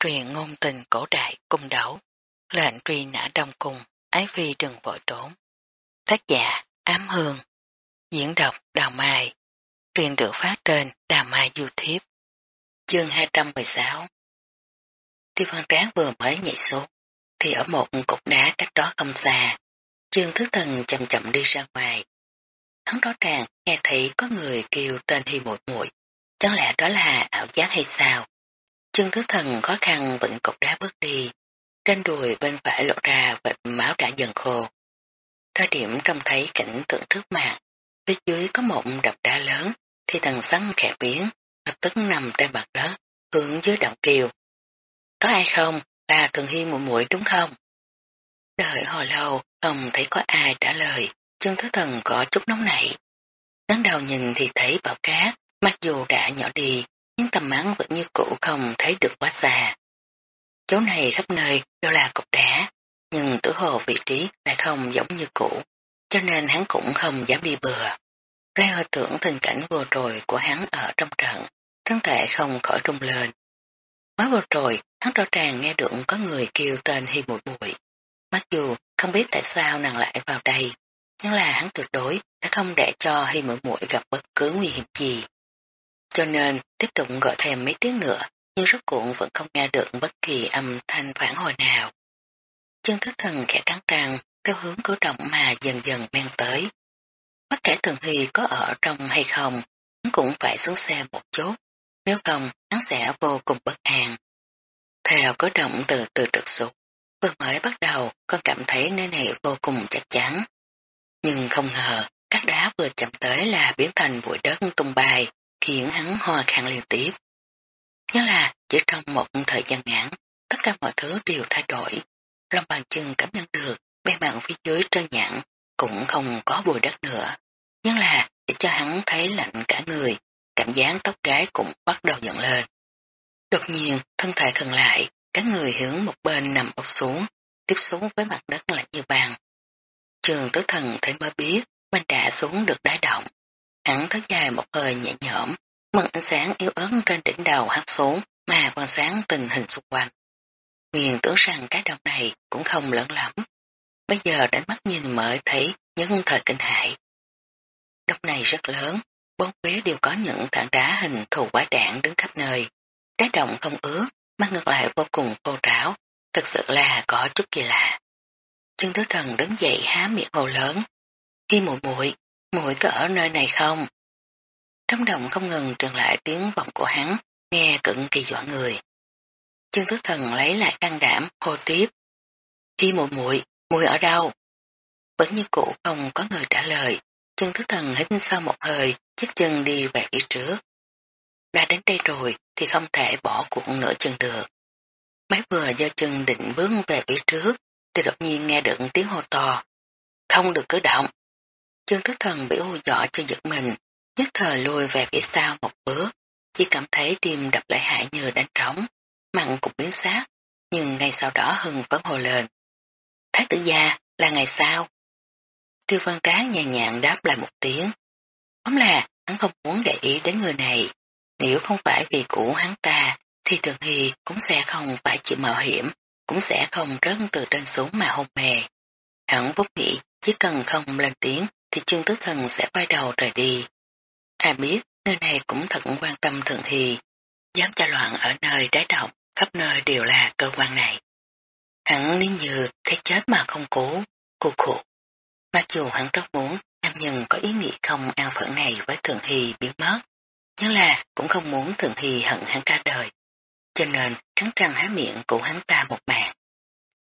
truyền ngôn tình cổ đại cung đấu, lệnh truy nã đông cung, ái phi đừng vội trốn. Tác giả Ám Hương, diễn đọc Đào Mai, truyền được phát trên Đào Mai YouTube. Chương 216 Tiêu văn tráng vừa mới nhảy xuống, thì ở một cục đá cách đó không xa, chương thứ thần chậm chậm đi ra ngoài. Hắn rõ ràng nghe thấy có người kêu tên hi muội muội chẳng lẽ đó là ảo giác hay sao? Chương thứ thần khó khăn vịnh cục đá bước đi, trên đùi bên phải lộ ra vệt máu đã dần khô. Thời điểm trông thấy cảnh tượng trước mặt, phía dưới có một đập đá lớn, thì thần sắn khẽ biến, lập tức nằm trên mặt đất, hướng dưới động kiều. Có ai không? Là thường hi muội muội đúng không? Đợi hồi lâu, không thấy có ai trả lời, chương thứ thần có chút nóng nảy. Ngắn đầu nhìn thì thấy bảo cát, mặc dù đã nhỏ đi, nhưng tầm mắt vẫn như cũ không thấy được quá xa. Chỗ này khắp nơi đều là cục đá, nhưng tử hồ vị trí lại không giống như cũ, cho nên hắn cũng không dám đi bừa. Ray hồi tưởng tình cảnh vừa rồi của hắn ở trong trận, thân thể không khỏi rung lên. Mới vừa rồi, hắn rõ ràng nghe được có người kêu tên Hy Mùi Bụi. Mặc dù không biết tại sao nàng lại vào đây, nhưng là hắn tuyệt đối sẽ không để cho Hy Mùi Mùi gặp bất cứ nguy hiểm gì. Cho nên tiếp tục gọi thêm mấy tiếng nữa, nhưng rốt cuộn vẫn không nghe được bất kỳ âm thanh phản hồi nào. Chân thức thần khẽ cắn răng, theo hướng cử động mà dần dần men tới. Bất kể Thường Hy có ở trong hay không, hắn cũng phải xuống xe một chút, nếu không hắn sẽ vô cùng bất an. Theo cử động từ từ trực xuống, vừa mới bắt đầu con cảm thấy nơi này vô cùng chắc chắn. Nhưng không ngờ, các đá vừa chậm tới là biến thành bụi đất tung bay, khiến hắn hoa khăn liên tiếp. Nhớ là chỉ trong một thời gian ngắn, tất cả mọi thứ đều thay đổi. Lòng bàn chân cảm nhận được bề mặt phía dưới trơn nhẵn cũng không có bùi đất nữa. Nhưng là để cho hắn thấy lạnh cả người, cảm giác tóc gái cũng bắt đầu dựng lên. Đột nhiên, thân thể khẩn lại, cả người hướng một bên nằm ốc xuống, tiếp xuống với mặt đất lạnh như bàn. Trường tứ thần thấy mới biết, mình đã xuống được đá động. Hắn thất dài một hơi nhẹ nhõm, mừng ánh sáng yếu ớt trên đỉnh đầu hắt xuống mà quan sáng tình hình xung quanh. Nguyên tưởng rằng cái đầu này cũng không lớn lắm. Bây giờ đánh mắt nhìn mới thấy những thời kinh hại. Đốc này rất lớn, bốn phía đều có những tảng đá hình thù quái đạn đứng khắp nơi. Đá động không ướt, mà ngược lại vô cùng khô ráo, thật sự là có chút kỳ lạ. Trương Tứ Thần đứng dậy há miệng hồ lớn. Khi mùi muội Mũi có ở nơi này không? Trong đồng không ngừng truyền lại tiếng vọng của hắn, nghe cực kỳ dọa người. Trương Thức Thần lấy lại can đảm, hô tiếp. Khi mùi muội, mùi ở đâu? Vẫn như cũ không có người trả lời, Trương Thức Thần hít sau một hơi, chiếc chân đi về phía trước. Đã đến đây rồi thì không thể bỏ cuộc nửa chân được. Máy vừa do chân định bước về phía trước, thì đột nhiên nghe được tiếng hô to. Không được cử động. Trương Thức Thần bị hù dọ cho giật mình, nhất thời lùi về phía sau một bước, chỉ cảm thấy tim đập lại hại như đánh trống, mặn cũng biến sát, nhưng ngay sau đó hưng vẫn hồ lên. Thái tử gia là ngày sau. Tiêu văn tráng nhàn nhạt đáp lại một tiếng. Tóm là hắn không muốn để ý đến người này, nếu không phải vì cũ hắn ta, thì thường hy cũng sẽ không phải chịu mạo hiểm, cũng sẽ không rớt từ trên xuống mà hôn mề. Hắn vốt nghĩ chỉ cần không lên tiếng thì trương tứ thần sẽ quay đầu rời đi. Ai biết người này cũng thật quan tâm thượng hy, dám cho loạn ở nơi đáy động, khắp nơi đều là cơ quan này. Hắn nếu như thấy chết mà không cố, cô khổ. Mặc dù hắn rất muốn nam nhân có ý nghĩ không an phận này với thượng hy biến mất, nhưng là cũng không muốn thượng hy hận hắn cả đời. Cho nên cắn răng há miệng của hắn ta một mạng.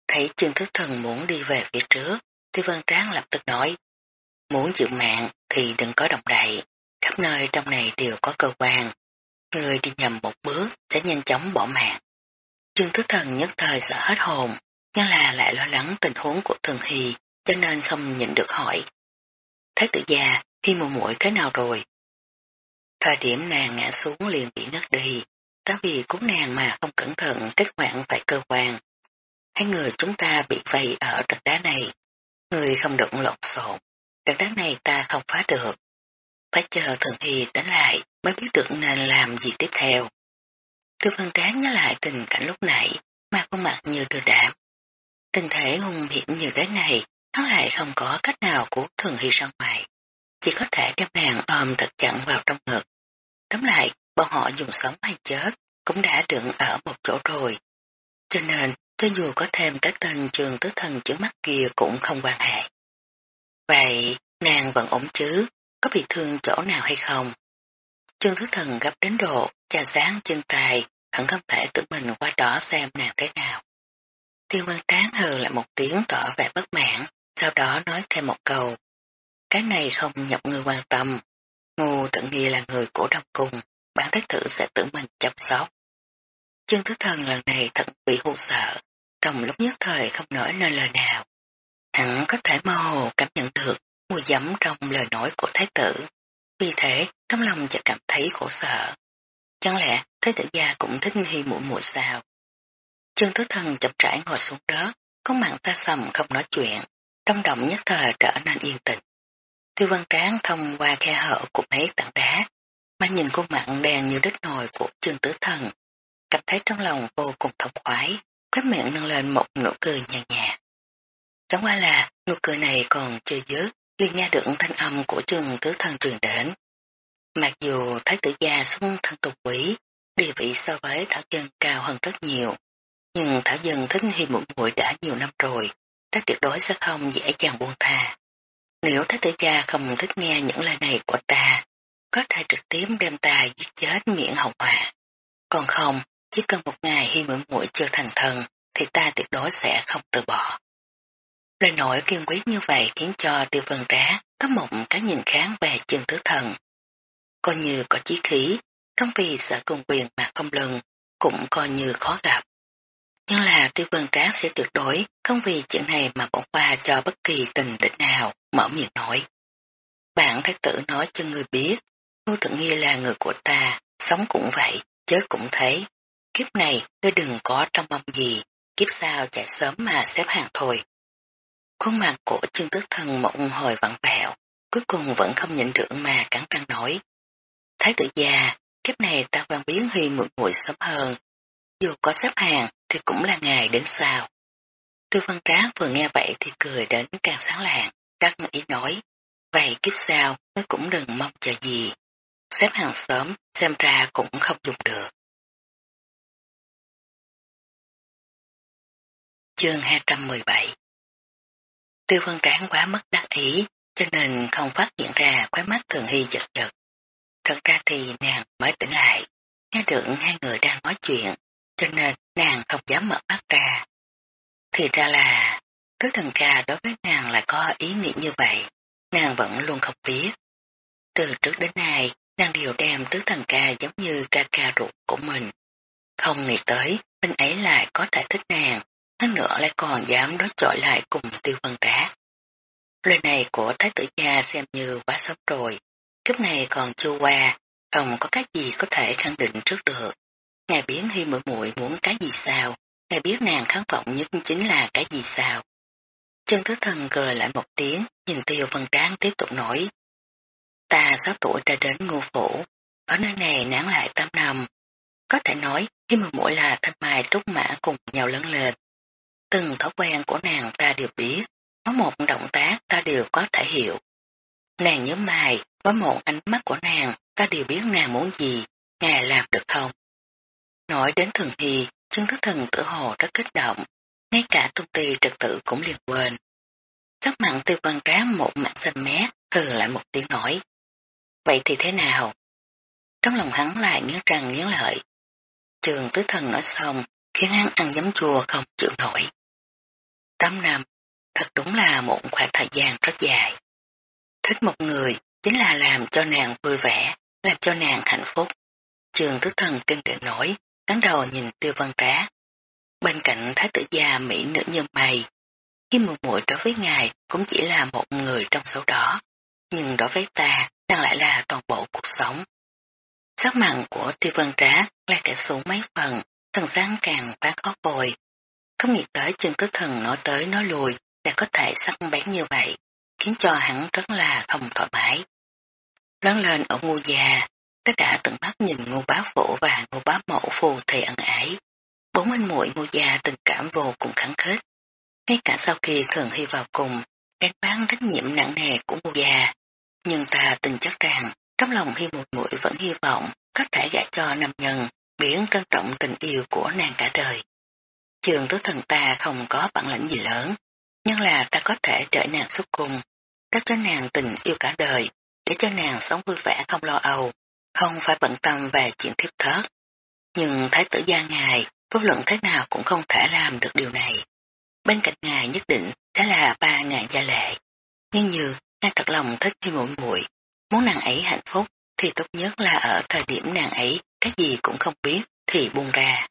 Thấy trương thức thần muốn đi về phía trước, thì vân tráng lập tức nói, muốn chịu mạng thì đừng có động đậy, khắp nơi trong này đều có cơ quan. Người đi nhầm một bước sẽ nhanh chóng bỏ mạng. Trương Thức Thần nhất thời sợ hết hồn, nhưng là lại lo lắng tình huống của Thường Hy, cho nên không nhịn được hỏi. Thái tử già, khi mùa muội thế nào rồi? Thời điểm nàng ngã xuống liền bị ngất đi, đó vì cứu nàng mà không cẩn thận kết hoạn phải cơ quan. Hai người chúng ta bị vây ở trận đá này, người không được lộn xộn, trận đáng này ta không phá được, phải chờ Thường Hy tỉnh lại mới biết được nên làm gì tiếp theo. Tư văn tráng nhớ lại tình cảnh lúc nãy, mà khuôn mặt như đưa đảm. Tình thể hung hiểm như thế này, hắn lại không có cách nào của thường hy ra ngoài. Chỉ có thể đem nàng ôm thật chặn vào trong ngực. Tóm lại, bọn họ dùng sống hay chết, cũng đã đựng ở một chỗ rồi. Cho nên, cho dù có thêm cái tên trường tứ thần trước mắt kia cũng không quan hệ. Vậy, nàng vẫn ổn chứ, có bị thương chỗ nào hay không? Trương Thứ Thần gấp đến độ, trà sáng chân tài, hẳn không thể tự mình qua đó xem nàng thế nào. Tiêu văn tán hừ lại một tiếng tỏ vẻ bất mãn, sau đó nói thêm một câu. Cái này không nhập người quan tâm, ngu tự nghi là người của đông cung, bản thái thử sẽ tự mình chăm sóc. Trương Thứ Thần lần này thật bị hù sợ, trong lúc nhất thời không nói nên lời nào. Hắn có thể mơ hồ cảm nhận được mùi giấm trong lời nói của thái tử, vì thế trong lòng chợt cảm thấy khổ sở. Chẳng lẽ thái tử gia cũng thích hi mũi mũi sao? Trương tứ Thần chậm rãi ngồi xuống đó, có mạng ta sầm không nói chuyện, trong động nhất thời trở nên yên tĩnh. Tiêu văn tráng thông qua khe hở của mấy tảng đá, mà nhìn khuôn mặt đen như đít nồi của Trương Tứ Thần, cảm thấy trong lòng vô cùng thông khoái, khóe miệng nâng lên một nụ cười nhàn nhạt. Chẳng qua là nụ cười này còn chưa dứt, liền nghe được thanh âm của trường Tứ Thần truyền đến. Mặc dù Thái tử gia xung thân tục quý, địa vị so với Thảo Dân cao hơn rất nhiều, nhưng Thảo Dân thích Hi Mũi Mũi đã nhiều năm rồi, ta tuyệt đối sẽ không dễ dàng buông tha. Nếu Thái tử gia không thích nghe những lời này của ta, có thể trực tiếp đem ta giết chết miệng hậu hòa. Còn không, chỉ cần một ngày Hi Mũi Mũi chưa thành thần, thì ta tuyệt đối sẽ không từ bỏ. Lời nói kiên quyết như vậy khiến cho tiêu vân rá có một cái nhìn kháng về trường tứ thần. Coi như có chí khí, không vì sợ cùng quyền mà không lừng, cũng coi như khó gặp. Nhưng là tiêu vân rá sẽ tuyệt đối không vì chuyện này mà bỏ qua cho bất kỳ tình địch nào, mở miệng nói. Bạn thái tử nói cho người biết, ngô tự nghi là người của ta, sống cũng vậy, chết cũng thế. Kiếp này ngươi đừng có trong mong gì, kiếp sau chạy sớm mà xếp hàng thôi. Khuôn mặt của chương tức thần một hồi vặn vẹo, cuối cùng vẫn không nhịn được mà cắn răng nói. Thái tử già, kiếp này ta quan biến huy muội muội sớm hơn. Dù có xếp hàng thì cũng là ngày đến sau. Tư văn tráng vừa nghe vậy thì cười đến càng sáng lạng, đắc ý nói. Vậy kiếp sau mới cũng đừng mong chờ gì. Xếp hàng sớm xem ra cũng không dùng được. Chương 217 Tiêu văn tráng quá mất đắc ý, cho nên không phát hiện ra khóe mắt thường hy giật giật. Thật ra thì nàng mới tỉnh lại, nghe được hai người đang nói chuyện, cho nên nàng không dám mở mắt ra. Thì ra là, tứ thần ca đối với nàng lại có ý nghĩ như vậy, nàng vẫn luôn không biết. Từ trước đến nay, nàng đều đem tứ thần ca giống như ca ca ruột của mình. Không nghĩ tới, bên ấy lại có thể thích nàng, hắn nữa lại còn dám đối chọi lại cùng tiêu vân trá. Lời này của thái tử gia xem như quá sớm rồi, kiếp này còn chưa qua, không có cái gì có thể khẳng định trước được. Ngài biến hy mũi muội muốn cái gì sao, ngài biết nàng kháng vọng nhất chính là cái gì sao. chân Thứ Thần cười lại một tiếng, nhìn tiêu vân tráng tiếp tục nổi Ta sáu tuổi ra đến ngô phủ, ở nơi này nán lại tám năm. Có thể nói, khi mười mũi là thanh mai trúc mã cùng nhau lớn lên. Từng thói quen của nàng ta đều biết, có một động tác ta đều có thể hiểu. Nàng nhớ mày, với một ánh mắt của nàng, ta đều biết nàng muốn gì, ngài làm được không? Nói đến thường thì chân thức thần tử hồ rất kích động, ngay cả tung ti trật tự cũng liền quên. Sắc mặn tiêu văn trá một mặt xanh mét, thừ lại một tiếng nói. Vậy thì thế nào? Trong lòng hắn lại nghiến răng nghiến lợi. Trường tứ thần nói xong, khiến hắn ăn giấm chua không chịu nổi. 8 năm, thật đúng là một khoảng thời gian rất dài. Thích một người chính là làm cho nàng vui vẻ, làm cho nàng hạnh phúc. Trường thức thần kinh định nổi, cắn đầu nhìn tiêu văn trá. Bên cạnh thái tử gia mỹ nữ như mày, khi một muội đối với ngài cũng chỉ là một người trong số đó, nhưng đối với ta đang lại là toàn bộ cuộc sống. Sắc mặn của tiêu văn trá lại kẻ xuống mấy phần, thần sáng càng phá khó bồi, không nghĩ tới chân tứ thần nói tới nói lùi đã có thể sắc bén như vậy, khiến cho hắn rất là không thoải mái. Lớn lên ở ngô già, đã đã tận mắt nhìn ngô bá phổ và ngô bá mẫu phù thề ẩn ái. Bốn anh muội ngô gia tình cảm vô cùng khẳng khích. Ngay cả sau khi thường hy vào cùng, gánh bán trách nhiệm nặng nề của ngô gia. Nhưng ta tin chắc rằng, trong lòng hy một muội vẫn hy vọng có thể gả cho nam nhân, biển trân trọng tình yêu của nàng cả đời. Trường tứ thần ta không có bản lĩnh gì lớn, nhưng là ta có thể trở nàng xuất cung, đắp cho nàng tình yêu cả đời, để cho nàng sống vui vẻ không lo âu, không phải bận tâm về chuyện thiếp thớt. Nhưng thái tử gia ngài, vô luận thế nào cũng không thể làm được điều này. Bên cạnh ngài nhất định sẽ là ba ngàn gia lệ. Nhưng như ngài thật lòng thích khi mũi muội muốn nàng ấy hạnh phúc thì tốt nhất là ở thời điểm nàng ấy cái gì cũng không biết thì buông ra.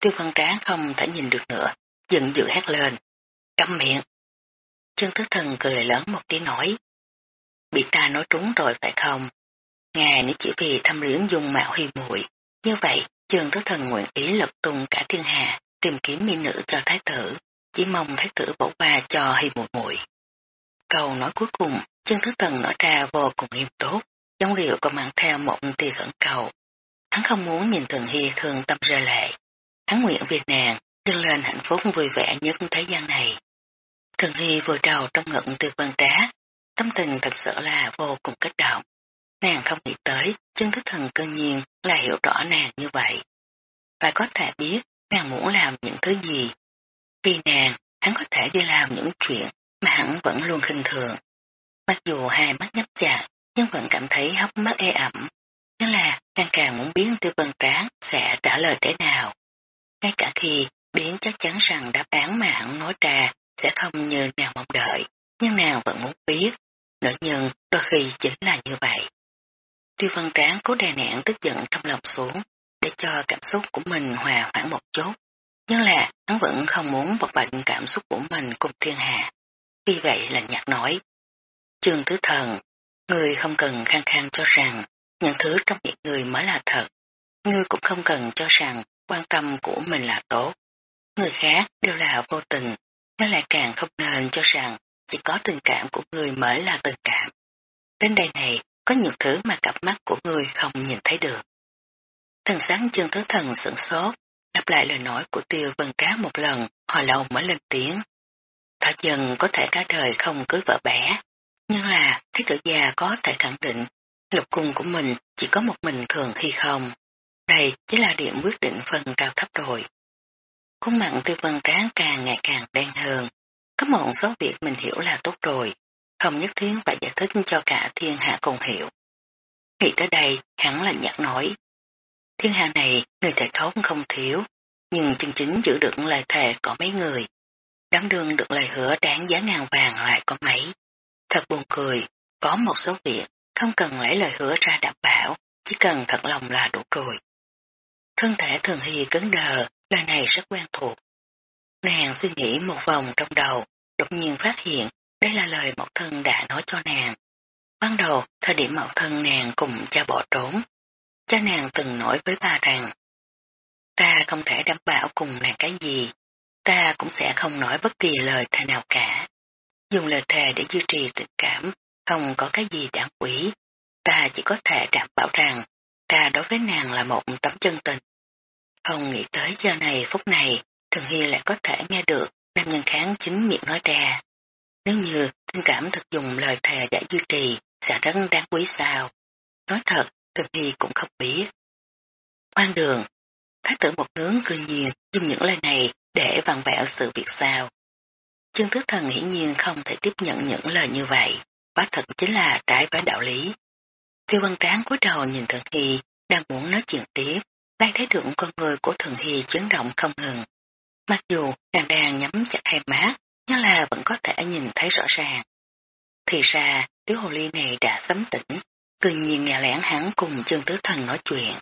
Tiêu văn tráng không thể nhìn được nữa, giận dữ hét lên. Câm miệng. Trương Thức Thần cười lớn một tiếng nói. Bị ta nói trúng rồi phải không? Ngài nếu chỉ vì thăm luyến dung mạo huy muội Như vậy, Trương Thức Thần nguyện ý lật tung cả thiên hà, tìm kiếm mỹ nữ cho thái tử, chỉ mong thái tử bỏ qua cho huy muội muội. Câu nói cuối cùng, Trương Thức Thần nói ra vô cùng nghiêm túc, giống điệu còn mang theo một tia khẩn cầu. Hắn không muốn nhìn Thường Hy thương tâm rơi lệ. Hắn nguyện việc nàng dâng lên hạnh phúc vui vẻ nhất thế gian này. Thường Hy vừa đầu trong ngực từ vân trá, tâm tình thật sự là vô cùng kích động. Nàng không nghĩ tới, chân thức thần cơ nhiên là hiểu rõ nàng như vậy. Và có thể biết nàng muốn làm những thứ gì. Vì nàng, hắn có thể đi làm những chuyện mà hắn vẫn luôn khinh thường. Mặc dù hai mắt nhấp chặt, nhưng vẫn cảm thấy hốc mắt e ẩm. Nhưng là nàng càng muốn biết tiêu vân tráng sẽ trả lời thế nào. Ngay cả khi biến chắc chắn rằng đáp án mà hắn nói ra sẽ không như nàng mong đợi, nhưng nàng vẫn muốn biết. Nữ nhân đôi khi chính là như vậy. Tiêu văn tráng cố đè nén tức giận trong lòng xuống, để cho cảm xúc của mình hòa hoãn một chút. Nhưng là hắn vẫn không muốn bộc bệnh cảm xúc của mình cùng thiên hạ. Vì vậy là nhạc nói. trường Thứ Thần, người không cần khăng khăng cho rằng những thứ trong miệng người mới là thật. Ngươi cũng không cần cho rằng quan tâm của mình là tốt. Người khác đều là vô tình, nó lại càng không nên cho rằng chỉ có tình cảm của người mới là tình cảm. Đến đây này, có nhiều thứ mà cặp mắt của người không nhìn thấy được. Thần sáng chương thứ thần sửng sốt, lặp lại lời nói của tiêu vân trá một lần, hồi lâu mới lên tiếng. Thảo dần có thể cả đời không cưới vợ bé, nhưng là thế tử già có thể khẳng định lục cung của mình chỉ có một mình thường hay không. Đây chỉ là điểm quyết định phần cao thấp rồi. Khuôn mặn tư vân tráng càng ngày càng đen hơn. Có một số việc mình hiểu là tốt rồi, không nhất thiết phải giải thích cho cả thiên hạ cùng hiểu. Nghĩ tới đây, hắn là nhắc nói. Thiên hạ này, người thể khóc không thiếu, nhưng chân chính giữ được lời thề có mấy người. Đáng đương được lời hứa đáng giá ngàn vàng lại có mấy. Thật buồn cười, có một số việc không cần lấy lời hứa ra đảm bảo, chỉ cần thật lòng là đủ rồi. Thân thể thường hy cứng đờ, lời này rất quen thuộc. Nàng suy nghĩ một vòng trong đầu, đột nhiên phát hiện đây là lời mẫu thân đã nói cho nàng. Ban đầu, thời điểm mẫu thân nàng cùng cha bỏ trốn, cha nàng từng nói với bà rằng ta không thể đảm bảo cùng nàng cái gì, ta cũng sẽ không nói bất kỳ lời thề nào cả. Dùng lời thề để duy trì tình cảm, không có cái gì đáng quý. Ta chỉ có thể đảm bảo rằng ta đối với nàng là một tấm chân tình. Không nghĩ tới giờ này phút này, Thường Hy lại có thể nghe được nam nhân kháng chính miệng nói ra. Nếu như tình cảm thực dùng lời thề để duy trì, sẽ rất đáng quý sao. Nói thật, Thường Hy cũng không biết. quan đường, thái tử một nướng cư nhiên dùng những lời này để vặn vẹo sự việc sao. Chương thức thần hiển nhiên không thể tiếp nhận những lời như vậy, quá thật chính là trái với đạo lý. Tiêu văn tráng cúi đầu nhìn Thường Hy đang muốn nói chuyện tiếp, đang thấy được con người của Thường Hy chuyển động không ngừng. Mặc dù nàng đang nhắm chặt hai má, nhưng là vẫn có thể nhìn thấy rõ ràng. Thì ra, tiểu hồ ly này đã sấm tỉnh, tự nhiên nghe lẽn hắn cùng chương tứ thần nói chuyện.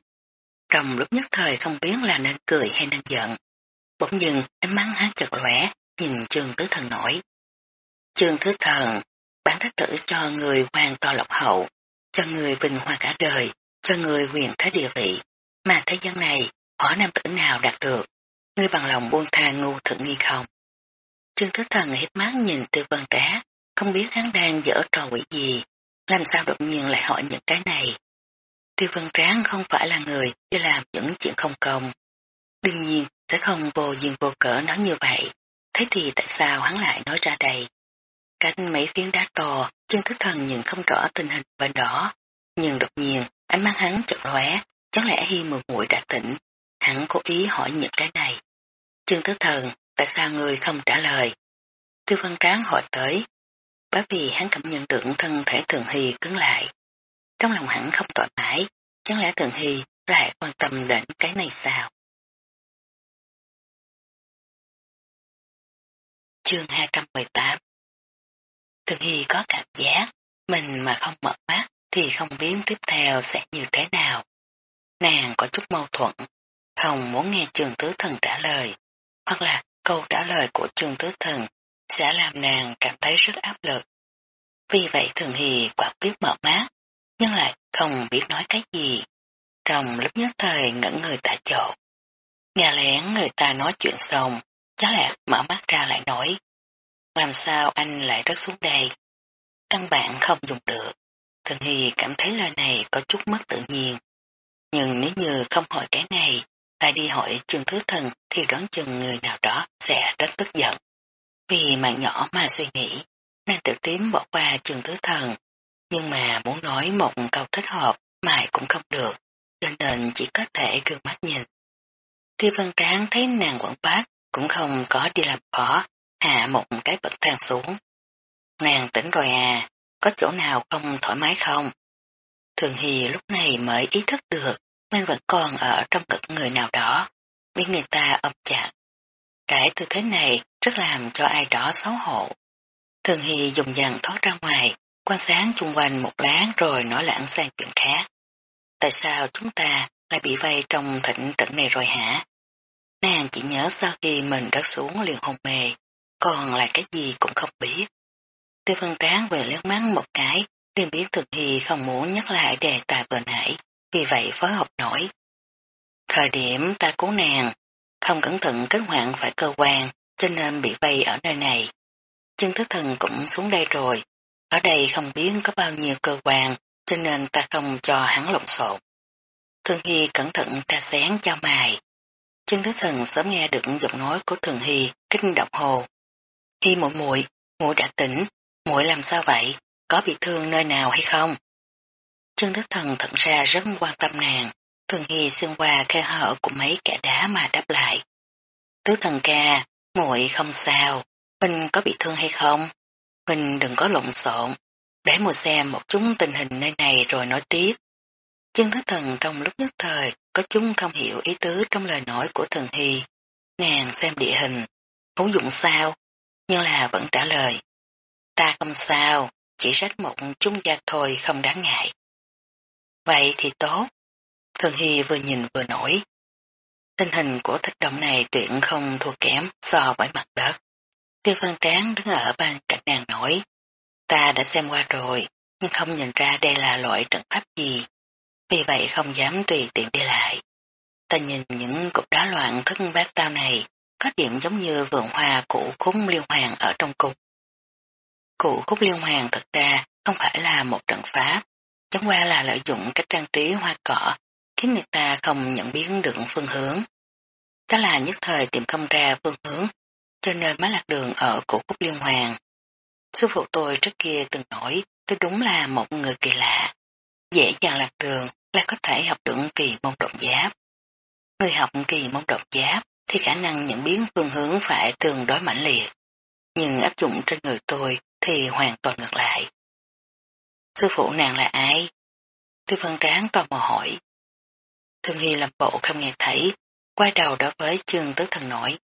Trong lúc nhất thời không biết là nên cười hay nên giận. Bỗng dừng ánh mắt hắn chật lẻ, nhìn chương tứ thần nổi. Chương tứ thần, bản thái tử cho người hoàn to lộc hậu, cho người vinh hoa cả đời, cho người quyền thế địa vị, mà thế gian này, khó nam tử nào đạt được, ngươi bằng lòng buông tha ngu thượng nghi không. Trương Thức Thần hiếp mắt nhìn tư vân trá, không biết hắn đang dở trò quỷ gì, làm sao đột nhiên lại hỏi những cái này. Tiêu Vân Tráng không phải là người chỉ làm những chuyện không công. Đương nhiên sẽ không vô duyên vô cỡ nói như vậy. Thế thì tại sao hắn lại nói ra đây? Cách mấy phiến đá to, chân thức thần nhìn không rõ tình hình bên đó. Nhưng đột nhiên, ánh mắt hắn chợt lóe, chẳng lẽ hy mượn muội đã tỉnh. Hắn cố ý hỏi những cái này. Trương Tứ Thần, tại sao người không trả lời? Tư Văn Tráng hỏi tới. Bởi vì hắn cảm nhận được thân thể Thường Hy cứng lại. Trong lòng hắn không thoải mái, chẳng lẽ Thường Hy lại quan tâm đến cái này sao? Chương 218 Thường Hy có cảm giác, mình mà không mở mắt thì không biết tiếp theo sẽ như thế nào. Nàng có chút mâu thuẫn, không muốn nghe trường tứ thần trả lời, hoặc là câu trả lời của trường tứ thần sẽ làm nàng cảm thấy rất áp lực. Vì vậy Thường hì quả quyết mở mắt, nhưng lại không biết nói cái gì. Trong lúc nhất thời ngẩn người tại chỗ. Nghe lén người ta nói chuyện xong, cháu lạc mở mắt ra lại nói. Làm sao anh lại rớt xuống đây? Căn bản không dùng được. Thường Hy cảm thấy lời này có chút mất tự nhiên. Nhưng nếu như không hỏi cái này, lại đi hỏi trường thứ thần thì đoán chừng người nào đó sẽ rất tức giận. Vì mạng nhỏ mà suy nghĩ, nàng trực tiếp bỏ qua trường thứ thần, nhưng mà muốn nói một câu thích hợp mãi cũng không được, cho nên chỉ có thể gương mắt nhìn. Tiêu văn tráng thấy nàng quảng bát cũng không có đi làm khó, hạ một cái bậc thang xuống. Nàng tỉnh rồi à, có chỗ nào không thoải mái không? Thường Hy lúc này mới ý thức được mình vẫn còn ở trong cực người nào đó, bị người ta ôm chặt. Cái tư thế này rất làm cho ai đó xấu hổ. Thường Hy dùng dần thoát ra ngoài, quan sát chung quanh một láng rồi nói lãng sang chuyện khác. Tại sao chúng ta lại bị vây trong thịnh trận này rồi hả? Nàng chỉ nhớ sau khi mình đã xuống liền hôn mê, còn lại cái gì cũng không biết. Tiêu phân tráng về liếc mắt một cái, liền biết thực thì không muốn nhắc lại đề tài vừa nãy, vì vậy phối hợp nổi. Thời điểm ta cứu nàng, không cẩn thận kết hoạn phải cơ quan, cho nên bị vây ở nơi này. Chân thức thần cũng xuống đây rồi, ở đây không biết có bao nhiêu cơ quan, cho nên ta không cho hắn lộn xộn. Thường Hy cẩn thận tra sáng cho mài. Chân thức thần sớm nghe được giọng nói của Thường Hy kinh động hồ. Hy muội muội, muội đã tỉnh, muội làm sao vậy? Có bị thương nơi nào hay không? Trương thức thần thật ra rất quan tâm nàng, thường hi xuyên qua khe hở của mấy kẻ đá mà đáp lại. Tứ thần ca, muội không sao, mình có bị thương hay không? Mình đừng có lộn xộn, để mùa xem một chút tình hình nơi này rồi nói tiếp. Trương thức thần trong lúc nhất thời có chúng không hiểu ý tứ trong lời nói của thần hy. Nàng xem địa hình, hữu dụng sao, nhưng là vẫn trả lời. Ta không sao, chỉ rách một chút da thôi không đáng ngại. Vậy thì tốt. Thường Hy vừa nhìn vừa nổi. Tình hình của thích động này tuyệt không thua kém so với mặt đất. Tiêu văn tráng đứng ở bên cạnh nàng nổi. Ta đã xem qua rồi, nhưng không nhìn ra đây là loại trận pháp gì. Vì vậy không dám tùy tiện đi lại. Ta nhìn những cục đá loạn thức bát tao này, có điểm giống như vườn hoa cũ khúng liêu hoàng ở trong cung. Cụ khúc liên hoàng thật ra không phải là một trận pháp, chẳng qua là lợi dụng cách trang trí hoa cỏ, khiến người ta không nhận biến được phương hướng. Đó là nhất thời tìm không ra phương hướng, cho nên mới lạc đường ở cụ khúc liên hoàng. Sư phụ tôi trước kia từng nói tôi đúng là một người kỳ lạ. Dễ dàng lạc đường là có thể học được kỳ môn động giáp. Người học kỳ môn động giáp thì khả năng nhận biến phương hướng phải tương đối mạnh liệt. Nhưng áp dụng trên người tôi thì hoàn toàn ngược lại. Sư phụ nàng là ai? Tư phân tráng tò mò hỏi. Thương Hy làm bộ không nghe thấy, quay đầu đối với trường tứ thần nổi.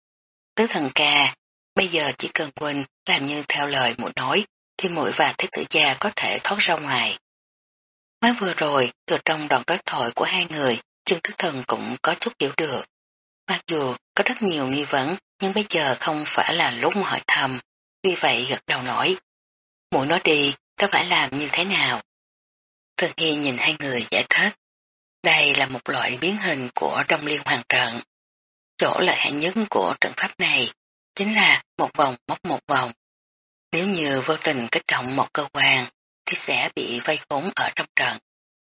Tứ thần ca, bây giờ chỉ cần quên làm như theo lời mũi nói, thì mũi và thế tử gia có thể thoát ra ngoài. Mới vừa rồi, từ trong đoạn đối thoại của hai người, trương tứ thần cũng có chút hiểu được. Mặc dù có rất nhiều nghi vấn, nhưng bây giờ không phải là lúc hỏi thầm, vì vậy gật đầu nổi. muốn nói đi, ta phải làm như thế nào? Thường Hy nhìn hai người giải thích. Đây là một loại biến hình của Đông Liên Hoàng Trận. Chỗ lợi hại nhất của trận pháp này chính là một vòng móc một vòng. Nếu như vô tình kích động một cơ quan thì sẽ bị vây khốn ở trong trận.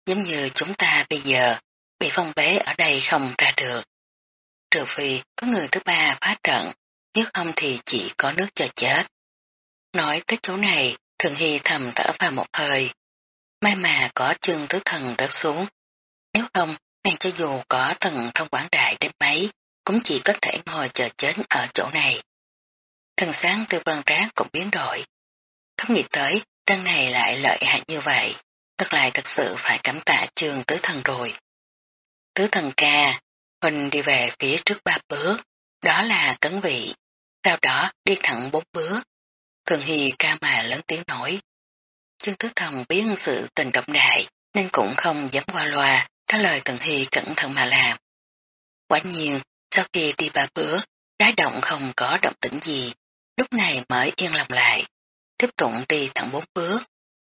giống như chúng ta bây giờ, bị phong bế ở đây không ra được. Trừ phi có người thứ ba phá trận, nếu không thì chỉ có nước chờ chết. Nói tới chỗ này, Thường Hy thầm thở vào một hơi. May mà có chương tứ thần rớt xuống. Nếu không, nàng cho dù có thần thông quảng đại đến mấy, cũng chỉ có thể ngồi chờ chết ở chỗ này. Thần sáng tư văn rác cũng biến đổi. Không nghĩ tới, đăng này lại lợi hại như vậy. Thật lại thật sự phải cảm tạ trường tứ thần rồi. Tứ thần ca, Huỳnh đi về phía trước ba bước, đó là cấn vị. Sau đó đi thẳng bốn bước. Thường Hy ca mà lớn tiếng nói. Chương tứ Thầm biết sự tình động đại, nên cũng không dám qua loa, theo lời Thường Hy cẩn thận mà làm. Quả nhiên, sau khi đi ba bước, đá động không có động tĩnh gì, lúc này mới yên lòng lại. Tiếp tục đi thẳng bốn bước,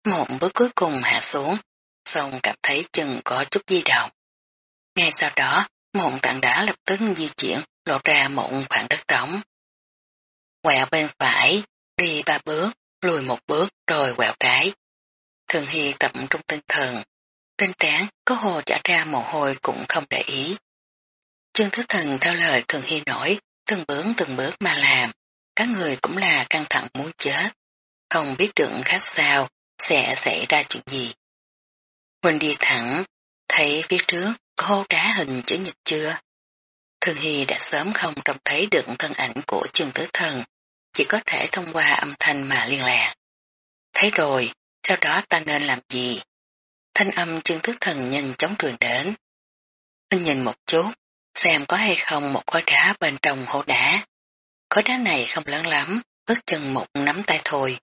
một bước cuối cùng hạ xuống, xong cảm thấy chân có chút di động. Ngay sau đó, một tảng đá lập tức di chuyển lộ ra một khoảng đất trống. Quẹo bên phải, đi ba bước, lùi một bước rồi quẹo trái. Thường Hy tập trung tinh thần, trên trán có hồ chả ra mồ hôi cũng không để ý. Chương thức thần theo lời Thường Hy nói, từng bước từng bước mà làm, các người cũng là căng thẳng muốn chết, không biết được khác sao, sẽ xảy ra chuyện gì. Huỳnh đi thẳng, thấy phía trước có hố đá hình chữ nhật chưa? Thường Hy đã sớm không trông thấy được thân ảnh của Trương tứ thần, chỉ có thể thông qua âm thanh mà liên lạc. Thấy rồi, sau đó ta nên làm gì? Thanh âm chương thức thần nhanh chóng truyền đến. Anh nhìn một chút, xem có hay không một khối đá bên trong hố đá. Khối đá này không lớn lắm, ước chừng một nắm tay thôi.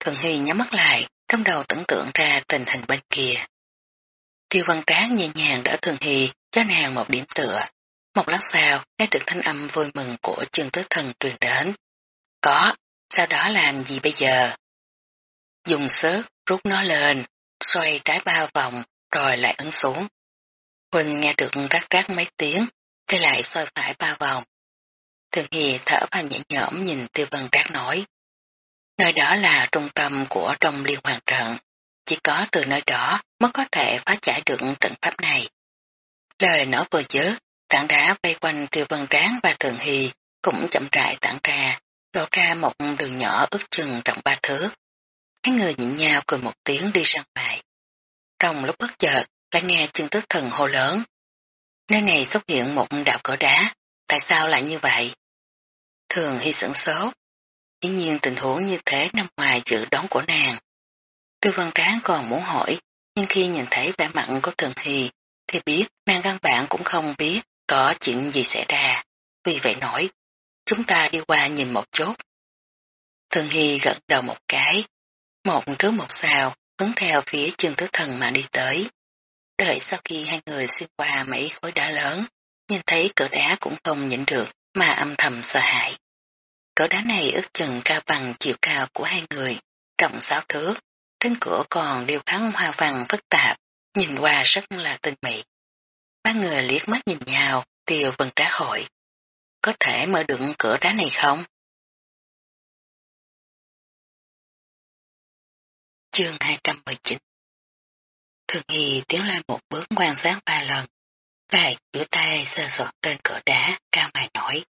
Thường Hy nhắm mắt lại, trong đầu tưởng tượng ra tình hình bên kia. Tiêu văn tráng nhẹ nhàng đỡ Thường Hy cho nàng một điểm tựa. Một lát sau, nghe được thanh âm vui mừng của trường tứ thần truyền đến. Có, sau đó làm gì bây giờ? Dùng sớt, rút nó lên, xoay trái ba vòng, rồi lại ấn xuống. Huỳnh nghe được rắc rắc mấy tiếng, thì lại xoay phải ba vòng. Thường Hì thở vào nhẹ nhõm nhìn tiêu vân rác nói. Nơi đó là trung tâm của trong liên hoàn trận, chỉ có từ nơi đó mới có thể phá giải được trận pháp này. Lời nói vừa dứt, tảng đá vây quanh tiêu vân tráng và thường hì cũng chậm rãi tản ra, lộ ra một đường nhỏ ước chừng rộng ba thước. Hai người nhịn nhau cười một tiếng đi ra ngoài. Trong lúc bất chợt, lại nghe chương tức thần hô lớn. Nơi này xuất hiện một đạo cửa đá, tại sao lại như vậy? Thường hy sửng sốt. Dĩ nhiên tình huống như thế nằm ngoài dự đoán của nàng. Tư văn tráng còn muốn hỏi, nhưng khi nhìn thấy vẻ mặn của thường hy, thì biết nàng căn bản cũng không biết có chuyện gì xảy ra. Vì vậy nói, chúng ta đi qua nhìn một chút. Thường hy gật đầu một cái, một trước một sau, hướng theo phía chương tứ thần mà đi tới. Đợi sau khi hai người xuyên qua mấy khối đá lớn, nhìn thấy cửa đá cũng không nhịn được mà âm thầm sợ hãi. Cửa đá này ước chừng cao bằng chiều cao của hai người, rộng sáu thước, trên cửa còn điêu khắc hoa văn phức tạp, nhìn qua rất là tinh mỹ. Ba người liếc mắt nhìn nhau, tiêu vần trá khỏi. Có thể mở được cửa đá này không? Chương 219 Thường Hy tiến lên một bước quan sát ba lần, lại giữa tay sơ soạt trên cửa đá, cao mày nổi.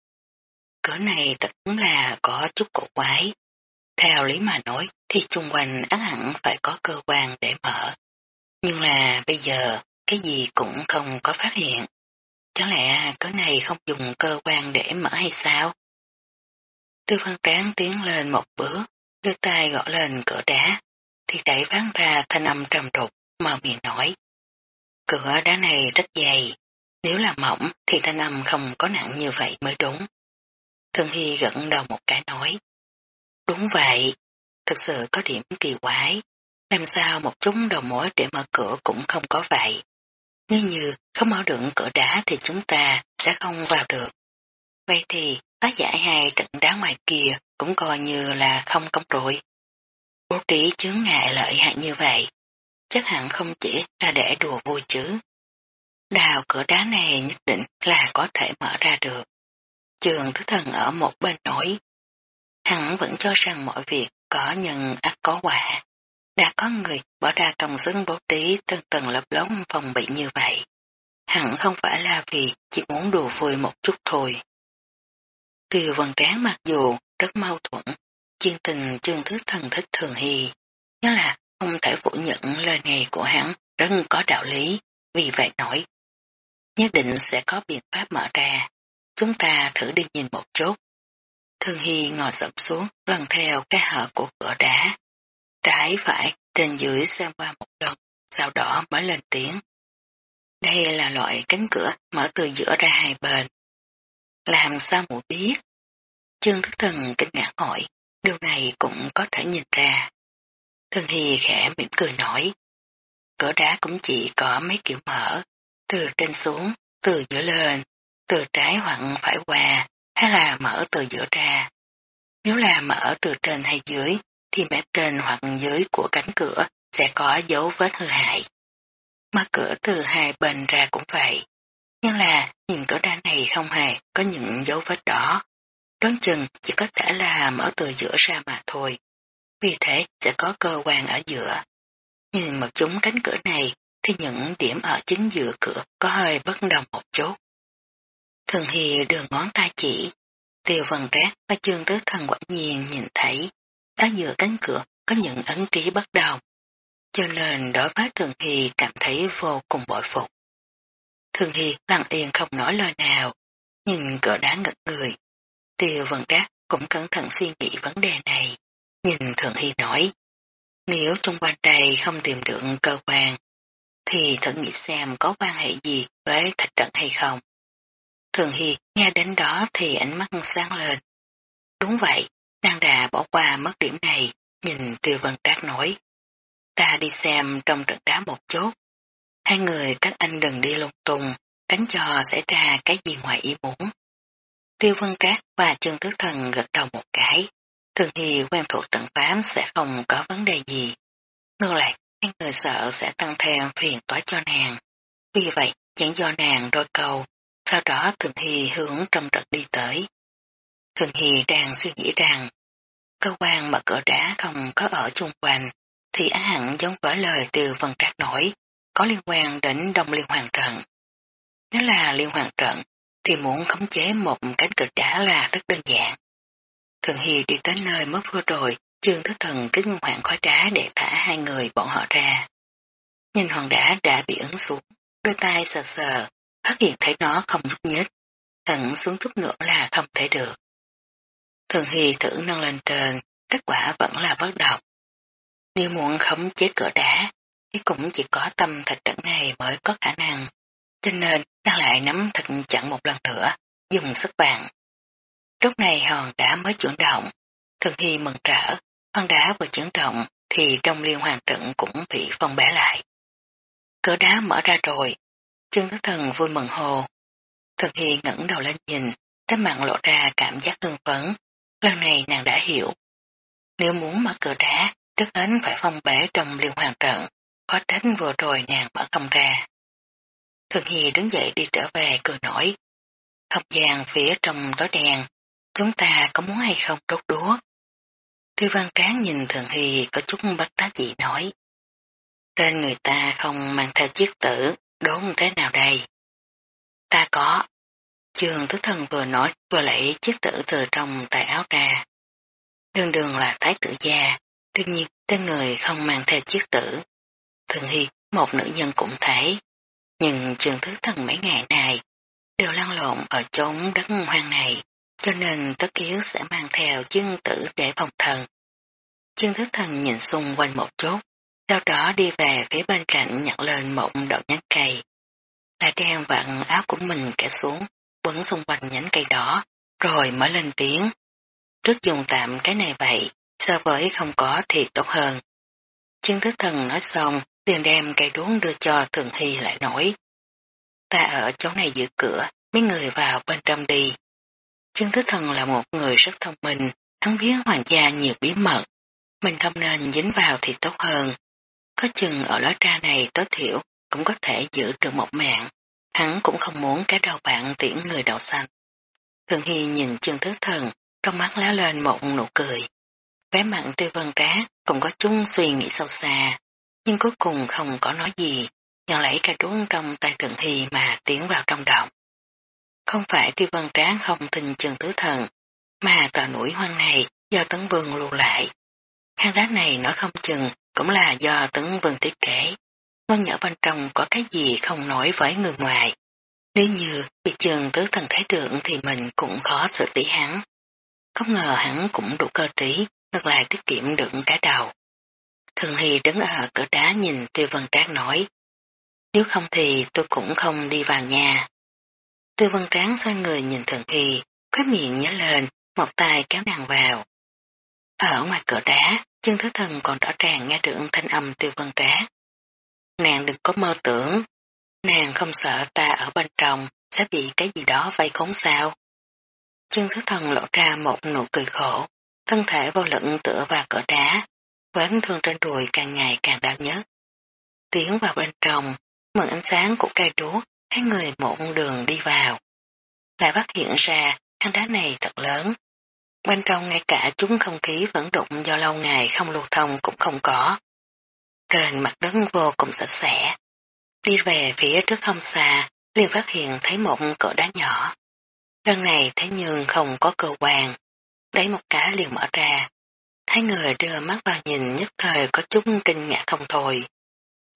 Cửa này thật đúng là có chút cổ quái. Theo lý mà nói thì chung quanh ác hẳn phải có cơ quan để mở. Nhưng là bây giờ cái gì cũng không có phát hiện. Chẳng lẽ cửa này không dùng cơ quan để mở hay sao? Tư văn tráng tiến lên một bước, đưa tay gõ lên cửa đá, thì đẩy ván ra thanh âm trầm đục, mà miệng nói. Cửa đá này rất dày, nếu là mỏng thì thanh âm không có nặng như vậy mới đúng. Thương Hy gật đầu một cái nói. Đúng vậy, thực sự có điểm kỳ quái. Làm sao một chúng đầu mối để mở cửa cũng không có vậy. Nếu như không mở được cửa đá thì chúng ta sẽ không vào được. Vậy thì phá giải hai trận đá ngoài kia cũng coi như là không công rồi. Bố trí chướng ngại lợi hại như vậy, chắc hẳn không chỉ là để đùa vui chứ. Đào cửa đá này nhất định là có thể mở ra được. Trường thứ thần ở một bên nổi. Hắn vẫn cho rằng mọi việc có nhân ác có quả đã có người bỏ ra công sức bố trí từng tầng lập lóng phòng bị như vậy. Hẳn không phải là vì chỉ muốn đùa vui một chút thôi. Tiêu vần tráng mặc dù rất mâu thuẫn, chuyên tình chương thứ thần thích thường hy, nhớ là không thể phủ nhận lời này của hắn rất có đạo lý, vì vậy nói. Nhất định sẽ có biện pháp mở ra, chúng ta thử đi nhìn một chút. Thường Hy ngồi sập xuống lần theo cái hở của cửa đá. Trái phải trên dưới xem qua một lần, sau đó mới lên tiếng. Đây là loại cánh cửa mở từ giữa ra hai bên. Làm sao mụ biết? Trương Thức Thần kinh ngạc hỏi, điều này cũng có thể nhìn ra. Thần Hy khẽ mỉm cười nói. Cửa đá cũng chỉ có mấy kiểu mở, từ trên xuống, từ giữa lên, từ trái hoặc phải qua, hay là mở từ giữa ra. Nếu là mở từ trên hay dưới, thì mép trên hoặc dưới của cánh cửa sẽ có dấu vết hư hại. Mở cửa từ hai bên ra cũng vậy. Nhưng là nhìn cửa đá này không hề có những dấu vết đó. Đoán chừng chỉ có thể là mở từ giữa ra mà thôi. Vì thế sẽ có cơ quan ở giữa. Nhìn một chúng cánh cửa này thì những điểm ở chính giữa cửa có hơi bất đồng một chút. Thường Hy đường ngón tay chỉ, tiêu vần rác và chương tứ thần quả nhiên nhìn thấy, ở giữa cánh cửa có những ấn ký bất đồng, cho nên đối với Thường Hy cảm thấy vô cùng bội phục. Thường Hy lặng yên không nói lời nào, nhìn cửa đá ngật người. Tiêu Vân rác cũng cẩn thận suy nghĩ vấn đề này, nhìn Thường Hy nói, nếu trong quanh đây không tìm được cơ quan, thì thử nghĩ xem có quan hệ gì với thạch trận hay không. Thường Hy nghe đến đó thì ánh mắt sáng lên. Đúng vậy, nàng đà bỏ qua mất điểm này, nhìn tiêu vân trác nói. Ta đi xem trong trận đá một chút. Hai người các anh đừng đi lung tung, tránh cho xảy ra cái gì ngoài ý muốn. Tiêu vân trác và trương tứ thần gật đầu một cái. Thường thì quen thuộc trận phám sẽ không có vấn đề gì. Ngược lại, hai người sợ sẽ tăng thêm phiền toái cho nàng. Vì vậy, chẳng do nàng đôi cầu, sau đó Thường thì hướng trong trận đi tới. Thường Hy đang suy nghĩ rằng, cơ quan mở cửa đá không có ở chung quanh, thì á hẳn giống với lời từ vần trác nổi, có liên quan đến Đông Liên Hoàng Trận. Nếu là Liên Hoàng Trận, thì muốn khống chế một cánh cửa đá là rất đơn giản. Thường Hy đi tới nơi mất vừa rồi, chương thức thần kinh hoàng khói đá để thả hai người bọn họ ra. Nhìn hoàng đá đã bị ấn xuống, đôi tay sờ sờ, phát hiện thấy nó không nhúc nhích, thẳng xuống chút nữa là không thể được. Thường Hy thử nâng lên trên, kết quả vẫn là bất động. Nếu muốn khống chế cửa đá, thì cũng chỉ có tâm thạch trận này mới có khả năng, cho nên đang lại nắm thật chặn một lần nữa, dùng sức vàng. Lúc này hòn đá mới chuyển động, Thường Hy mừng rỡ, hòn đá vừa chuyển động thì trong liên hoàn trận cũng bị phong bẻ lại. Cửa đá mở ra rồi, Trương Thức Thần vui mừng hồ. thường Hy ngẩng đầu lên nhìn, trên mặt lộ ra cảm giác hương phấn. Lần này nàng đã hiểu. Nếu muốn mở cửa đá, trước hết phải phong bể trong liên hoàn trận, có tránh vừa rồi nàng mở không ra. Thường Hy đứng dậy đi trở về cười nổi. Không gian phía trong tối đèn, chúng ta có muốn hay không đốt đúa? Tư văn tráng nhìn Thường Hy có chút bất đắc dị nói. Trên người ta không mang theo chiếc tử, Đốn thế nào đây? Ta có. Trường thứ thần vừa nói vừa lấy chiếc tử từ trong tay áo ra. Đường đường là thái tử gia, đương nhiên trên người không mang theo chiếc tử. Thường hi một nữ nhân cũng thấy. Nhưng trường thứ thần mấy ngày này đều lăn lộn ở chốn đất hoang này, cho nên tất yếu sẽ mang theo chiếc tử để phòng thần. trường thức thần nhìn xung quanh một chút, sau đó đi về phía bên cạnh nhặt lên một đậu nhánh cây. Là đen vặn áo của mình kẻ xuống, quấn xung quanh nhánh cây đó, rồi mới lên tiếng. Trước dùng tạm cái này vậy, so với không có thì tốt hơn. Chân thức thần nói xong, liền đem cây đuống đưa cho Thường Hy lại nói. Ta ở chỗ này giữ cửa, mấy người vào bên trong đi. Chân thức thần là một người rất thông minh, hắn biết hoàng gia nhiều bí mật. Mình không nên dính vào thì tốt hơn. Có chừng ở lối ra này tối thiểu cũng có thể giữ được một mạng. Hắn cũng không muốn cái đầu bạn tiễn người đậu xanh. Thường Hy nhìn trương thức thần, trong mắt lá lên một nụ cười. Vé mặn tiêu vân trá cũng có chung suy nghĩ sâu xa, nhưng cuối cùng không có nói gì, nhận lấy cái đuống trong tay thường hy mà tiến vào trong động. Không phải tiêu vân tráng không tin trương thứ thần, mà tòa núi hoang này do tấn vương lưu lại. Hang đá này nói không chừng cũng là do tấn vương thiết kế con nhỏ bên trong có cái gì không nổi với người ngoài. Nếu như bị trường tứ thần thấy được thì mình cũng khó xử lý hắn. Không ngờ hắn cũng đủ cơ trí, ngược lại tiết kiệm được cái đầu. Thường Hy đứng ở cửa đá nhìn Tiêu Vân Trác nói. Nếu không thì tôi cũng không đi vào nhà. Tiêu Vân Tráng xoay người nhìn Thường Hy, khóe miệng nhớ lên, một tay kéo nàng vào. Ở ngoài cửa đá, chân thứ thần còn rõ ràng nghe được thanh âm Tiêu Vân Tráng. Nàng đừng có mơ tưởng, nàng không sợ ta ở bên trong sẽ bị cái gì đó vây khốn sao. Chân thứ thần lộ ra một nụ cười khổ, thân thể vô lực tựa vào cỡ đá, vết thương trên đùi càng ngày càng đau nhất. Tiến vào bên trong, mượn ánh sáng của cây đuốc, hai người một đường đi vào. Lại phát hiện ra hang đá này thật lớn. Bên trong ngay cả chúng không khí vẫn đụng do lâu ngày không lưu thông cũng không có. Trên mặt đất vô cùng sạch sẽ. Đi về phía trước không xa, liền phát hiện thấy một cửa đá nhỏ. Lần này thấy nhưng không có cơ quan. Đấy một cái liền mở ra. Hai người đưa mắt vào nhìn nhất thời có chút kinh ngạc không thôi.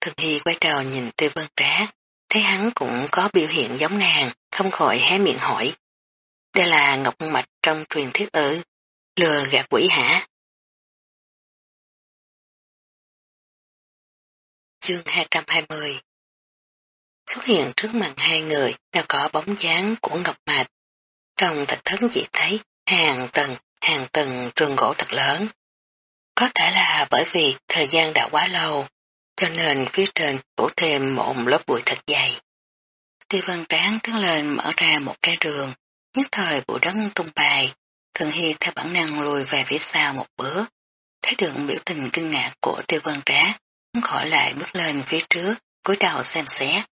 Thường Hy quay đầu nhìn tư vân trác, thấy hắn cũng có biểu hiện giống nàng, không khỏi hé miệng hỏi. Đây là ngọc mạch trong truyền thuyết ư, lừa gạt quỷ hả? Chương 220 Xuất hiện trước mặt hai người đã có bóng dáng của ngọc mạch. Trong thạch thấn chỉ thấy hàng tầng, hàng tầng trường gỗ thật lớn. Có thể là bởi vì thời gian đã quá lâu, cho nên phía trên phủ thêm một lớp bụi thật dày. Tiêu văn tán tiến lên mở ra một cái đường, nhất thời bụi đất tung bài, thường hy theo bản năng lùi về phía sau một bước, thấy được biểu tình kinh ngạc của tiêu vân tráng, khỏi lại bước lên phía trước, cúi đầu xem xét.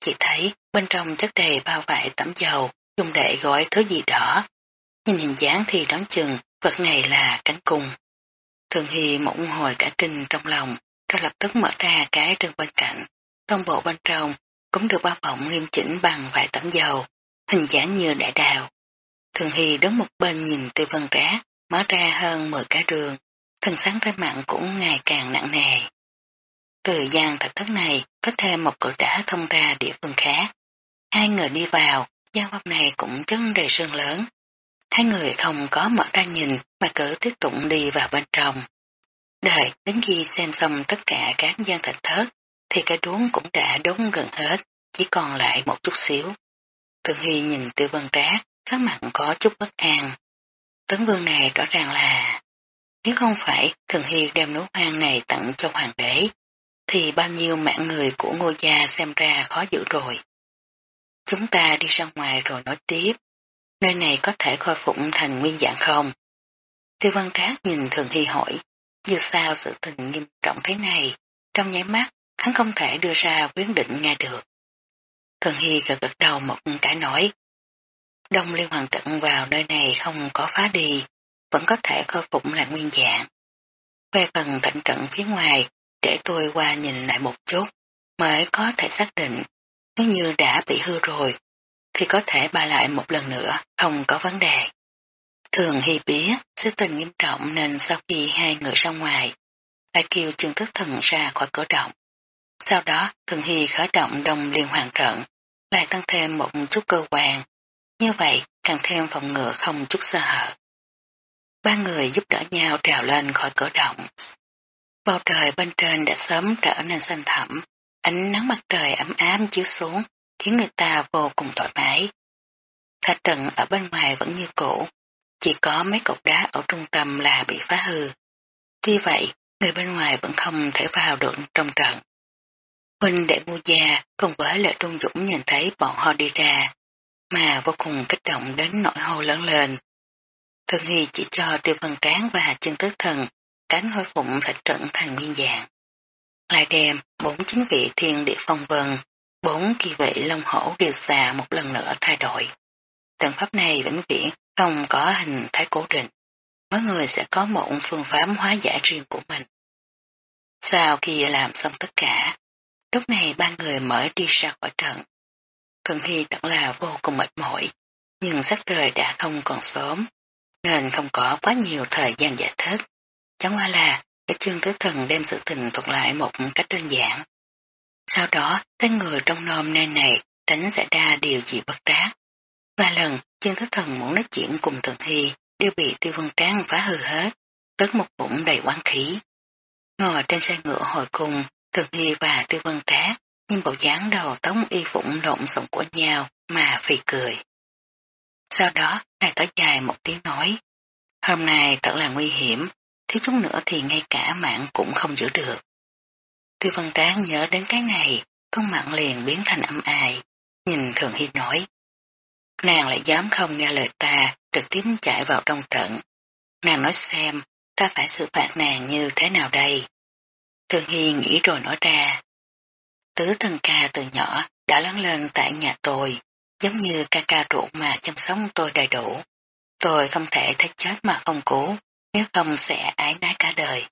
Chỉ thấy bên trong chất đầy bao vải tẩm dầu, dùng để gói thứ gì đó. Nhìn hình dáng thì đoán chừng vật này là cánh cung. Thường Hy mộng hồi cả kinh trong lòng, rồi lập tức mở ra cái rừng bên cạnh. Toàn bộ bên trong cũng được bao bọc nghiêm chỉnh bằng vải tẩm dầu, hình dáng như đại đào. Thường Hy đứng một bên nhìn tư vân rá, mở ra hơn 10 cái đường, thân sáng trên mạng cũng ngày càng nặng nề. Từ gian thạch thất này có thêm một cửa đá thông ra địa phương khác. Hai người đi vào, gian phòng này cũng chân đầy sương lớn. Hai người không có mở ra nhìn mà cứ tiếp tục đi vào bên trong. Đợi đến khi xem xong tất cả các gian thạch thất thì cái đuống cũng đã đốn gần hết, chỉ còn lại một chút xíu. Thường Hy nhìn tiêu vân trác, sắc mặt có chút bất an. Tấn vương này rõ ràng là, nếu không phải Thường Hy đem núi hoang này tặng cho hoàng đế, thì bao nhiêu mạng người của ngô gia xem ra khó giữ rồi. Chúng ta đi ra ngoài rồi nói tiếp, nơi này có thể khôi phục thành nguyên dạng không? Tiêu văn trác nhìn Thường Hy hỏi, dù sao sự tình nghiêm trọng thế này, trong nháy mắt, hắn không thể đưa ra quyết định nghe được. Thường Hy gật gật đầu một cái nói, Đông Liên Hoàng trận vào nơi này không có phá đi, vẫn có thể khôi phục lại nguyên dạng. Về phần thạnh trận phía ngoài, để tôi qua nhìn lại một chút, mới có thể xác định, nếu như đã bị hư rồi, thì có thể ba lại một lần nữa, không có vấn đề. Thường Hy biết sự tình nghiêm trọng nên sau khi hai người ra ngoài, lại kêu trường thức thần ra khỏi cửa động. Sau đó Thường Hy khởi động đồng liên hoàn trận, lại tăng thêm một chút cơ quan. Như vậy càng thêm phòng ngừa không chút sơ hở. Ba người giúp đỡ nhau trèo lên khỏi cửa động. Bầu trời bên trên đã sớm trở nên xanh thẳm, ánh nắng mặt trời ấm áp chiếu xuống, khiến người ta vô cùng thoải mái. Thạch trận ở bên ngoài vẫn như cũ, chỉ có mấy cục đá ở trung tâm là bị phá hư. Tuy vậy, người bên ngoài vẫn không thể vào được trong trận. Huynh đệ ngu già cùng với lệ trung dũng nhìn thấy bọn họ đi ra, mà vô cùng kích động đến nỗi hô lớn lên. Thường Hy chỉ cho tiêu văn tráng và chân tứ thần cánh hồi phụng thạch trận thành nguyên dạng. Lại đem bốn chính vị thiên địa phong vân, bốn kỳ vị long hổ điều xà một lần nữa thay đổi. Trận pháp này vĩnh viễn không có hình thái cố định, mỗi người sẽ có một phương pháp hóa giải riêng của mình. Sau khi làm xong tất cả, lúc này ba người mới đi ra khỏi trận. Thường Hy thật là vô cùng mệt mỏi, nhưng sắc trời đã không còn sớm, nên không có quá nhiều thời gian giải thích. Chẳng qua là cái chương tứ thần đem sự tình thuật lại một cách đơn giản. Sau đó, tên người trong nôm nơi này tránh xảy ra điều gì bất trác. Ba lần, chương thứ thần muốn nói chuyện cùng Thường thi đều bị tiêu vân tráng phá hư hết, tức một bụng đầy quán khí. Ngồi trên xe ngựa hồi cùng, Thường thi và tiêu vân trác nhưng bộ dáng đầu tống y phụng lộn xộn của nhau mà phì cười. Sau đó, ngài thở dài một tiếng nói, hôm nay thật là nguy hiểm, thiếu chút nữa thì ngay cả mạng cũng không giữ được. Tiêu văn tráng nhớ đến cái này, con mạng liền biến thành âm ai, nhìn Thường Hy nói. Nàng lại dám không nghe lời ta, trực tiếp chạy vào trong trận. Nàng nói xem, ta phải xử phạt nàng như thế nào đây? Thường Hy nghĩ rồi nói ra. Tứ thần ca từ nhỏ đã lớn lên tại nhà tôi, giống như ca ca ruột mà chăm sóc tôi đầy đủ. Tôi không thể thấy chết mà không cứu, nếu không sẽ ái nái cả đời.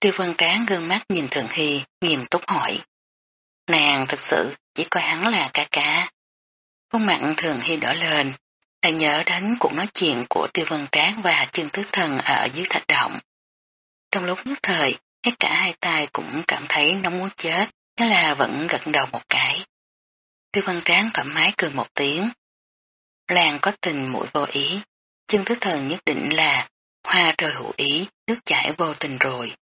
Tiêu vân tráng gương mắt nhìn Thường Hy, nghiêm túc hỏi. Nàng thực sự chỉ coi hắn là ca ca. Khuôn mặt Thường Hy đỏ lên, lại nhớ đến cuộc nói chuyện của Tiêu vân tráng và Trương Tứ Thần ở dưới thạch động. Trong lúc nhất thời, hết cả hai tay cũng cảm thấy nóng muốn chết, thế là vẫn gật đầu một cái. Tiêu văn tráng thoải mái cười một tiếng. Làng có tình mũi vô ý, chân thứ thần nhất định là hoa trời hữu ý, nước chảy vô tình rồi.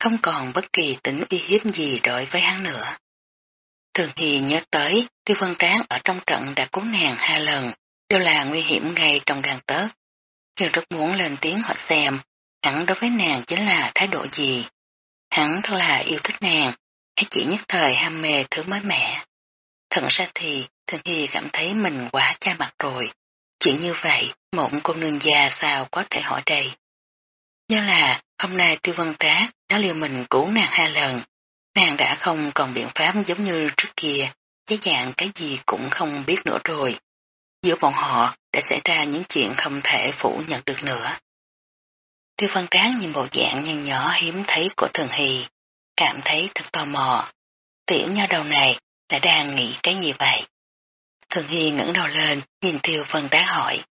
Không còn bất kỳ tính uy hiếp gì đối với hắn nữa. Thường thì nhớ tới, tiêu vân tráng ở trong trận đã cứu nàng hai lần, đều là nguy hiểm ngay trong gan tớt. Nhưng rất muốn lên tiếng hỏi xem, hắn đối với nàng chính là thái độ gì. Hắn thật là yêu thích nàng, hay chỉ nhất thời ham mê thứ mới mẻ. Thật ra thì Thường Hy cảm thấy mình quá cha mặt rồi. Chỉ như vậy, một cô nương già sao có thể hỏi đây. Nhớ là hôm nay tiêu vân tá đã liều mình cứu nàng hai lần. Nàng đã không còn biện pháp giống như trước kia, chế dạng cái gì cũng không biết nữa rồi. Giữa bọn họ đã xảy ra những chuyện không thể phủ nhận được nữa. Tiêu văn tán nhìn bộ dạng nhân nhỏ hiếm thấy của Thường hì, cảm thấy thật tò mò. Tiểu nha đầu này đã đang nghĩ cái gì vậy? Thường Hy ngẩng đầu lên, nhìn Tiêu Vân Đá hỏi.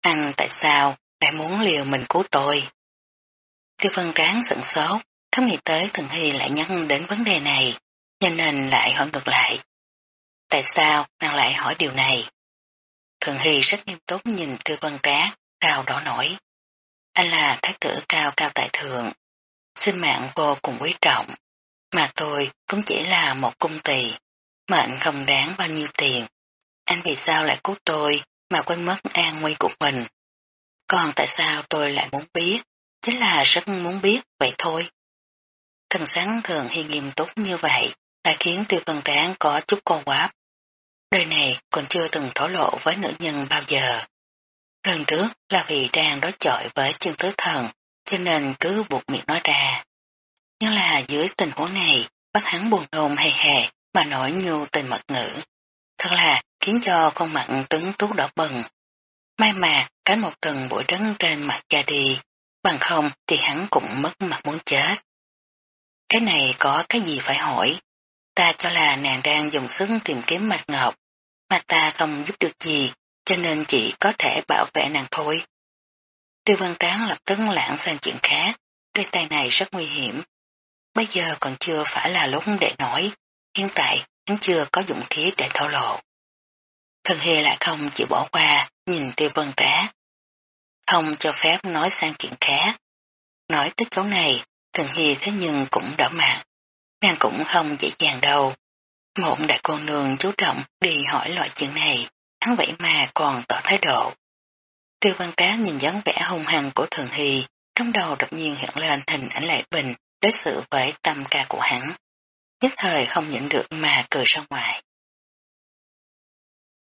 Anh tại sao lại muốn liều mình cứu tôi? Tiêu Vân Tráng sửng sốt, không nghĩ tới Thường Hy lại nhắc đến vấn đề này, cho nên lại hỏi ngược lại. Tại sao nàng lại hỏi điều này? Thường Hy rất nghiêm túc nhìn Tiêu Vân Tráng, cao đỏ nổi. Anh là thái tử cao cao tại thượng, sinh mạng vô cùng quý trọng, mà tôi cũng chỉ là một cung tỳ, mệnh không đáng bao nhiêu tiền. Anh vì sao lại cứu tôi mà quên mất an nguy của mình? Còn tại sao tôi lại muốn biết? Chính là rất muốn biết vậy thôi. Thần sáng thường hy nghiêm túc như vậy đã khiến tiêu vân tráng có chút cô quáp. Đời này còn chưa từng thổ lộ với nữ nhân bao giờ. Lần trước là vì đang đối chọi với chương tứ thần, cho nên cứ buộc miệng nói ra. Nhưng là dưới tình huống này, bắt hắn buồn nôn hề hề mà nổi nhu tình mật ngữ. Thật là khiến cho con mặt tứng tú đỏ bừng. May mà cánh một tầng bụi đất trên mặt ra đi, bằng không thì hắn cũng mất mặt muốn chết. Cái này có cái gì phải hỏi, ta cho là nàng đang dùng sức tìm kiếm mạch ngọc, mà ta không giúp được gì, cho nên chỉ có thể bảo vệ nàng thôi. Tư văn tán lập tức lãng sang chuyện khác, đây tay này rất nguy hiểm. Bây giờ còn chưa phải là lúc để nói, hiện tại hắn chưa có dụng khí để thổ lộ. Thần Hy lại không chịu bỏ qua, nhìn tiêu vân trá. Không cho phép nói sang chuyện khác. Nói tới chỗ này, Thần Hy thế nhưng cũng đỏ mặt. Nàng cũng không dễ dàng đâu. Một đại cô nương chú trọng đi hỏi loại chuyện này, hắn vậy mà còn tỏ thái độ. Tiêu văn trá nhìn dáng vẻ hung hăng của Thường Hy, trong đầu đột nhiên hiện lên hình ảnh Lệ Bình đối xử với tâm ca của hắn. Nhất thời không nhịn được mà cười ra ngoài.